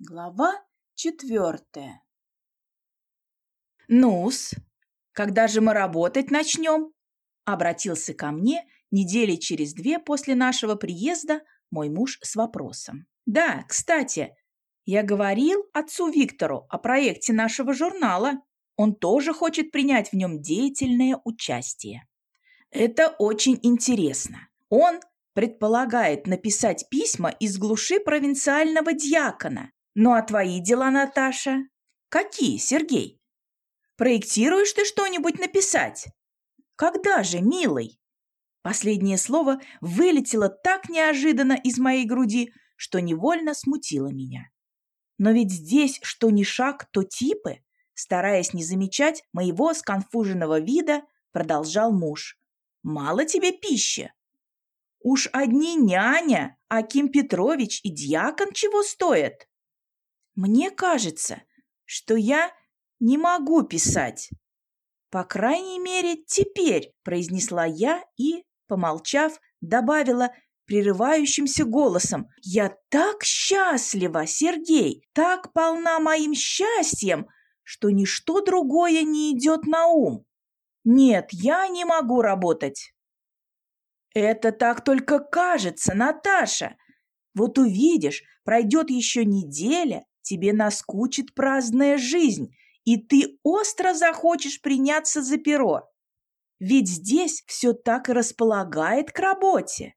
Глава четвертая. «Ну-с, когда же мы работать начнем?» Обратился ко мне недели через две после нашего приезда мой муж с вопросом. «Да, кстати, я говорил отцу Виктору о проекте нашего журнала. Он тоже хочет принять в нем деятельное участие. Это очень интересно. Он предполагает написать письма из глуши провинциального дьякона, ну а твои дела, Наташа? Какие, Сергей? Проектируешь ты что-нибудь написать? Когда же, милый? Последнее слово вылетело так неожиданно из моей груди, что невольно смутило меня. Но ведь здесь что ни шаг, то типы, стараясь не замечать моего сконфуженного вида, продолжал муж. Мало тебе пищи. Уж одни няня, Аким Петрович и дьякон чего стоят? Мне кажется, что я не могу писать. По крайней мере, теперь, произнесла я и, помолчав, добавила прерывающимся голосом. «Я так счастлива, Сергей, так полна моим счастьем, что ничто другое не идет на ум. Нет, я не могу работать». «Это так только кажется, Наташа. Вот увидишь, пройдет еще неделя, тебе наскучит праздная жизнь, и ты остро захочешь приняться за перо. Ведь здесь все так и располагает к работе.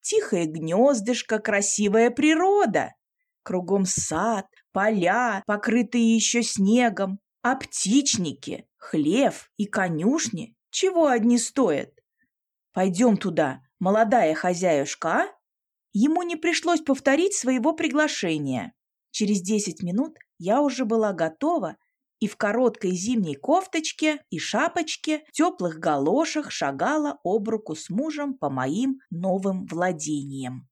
Тихое гнездышко, красивая природа. Кругом сад, поля, покрытые еще снегом, а птичники, хлев и конюшни чего одни стоят. Пойдем туда, молодая хозяюшка, а? Ему не пришлось повторить своего приглашения. Через десять минут я уже была готова и в короткой зимней кофточке и шапочке, теплых галошах шагала об руку с мужем по моим новым владениям.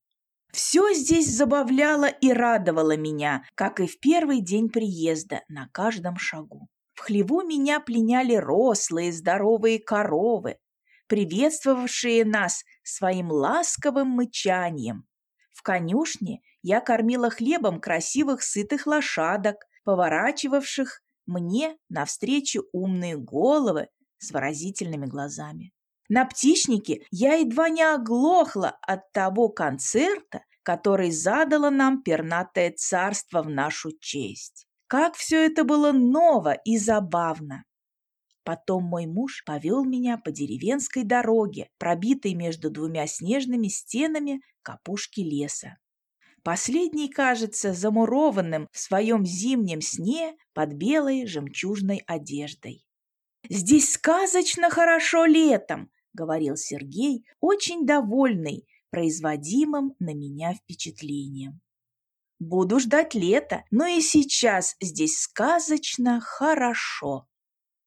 Все здесь забавляло и радовало меня, как и в первый день приезда, на каждом шагу. В хлеву меня пленяли рослые, здоровые коровы, приветствовавшие нас своим ласковым мычанием. В конюшне я кормила хлебом красивых сытых лошадок, поворачивавших мне навстречу умные головы с выразительными глазами. На птичнике я едва не оглохла от того концерта, который задало нам пернатое царство в нашу честь. Как все это было ново и забавно! Потом мой муж повел меня по деревенской дороге, пробитой между двумя снежными стенами капушки леса. Последний кажется замурованным в своем зимнем сне под белой жемчужной одеждой. «Здесь сказочно хорошо летом», — говорил Сергей, очень довольный производимым на меня впечатлением. «Буду ждать лета, но и сейчас здесь сказочно хорошо».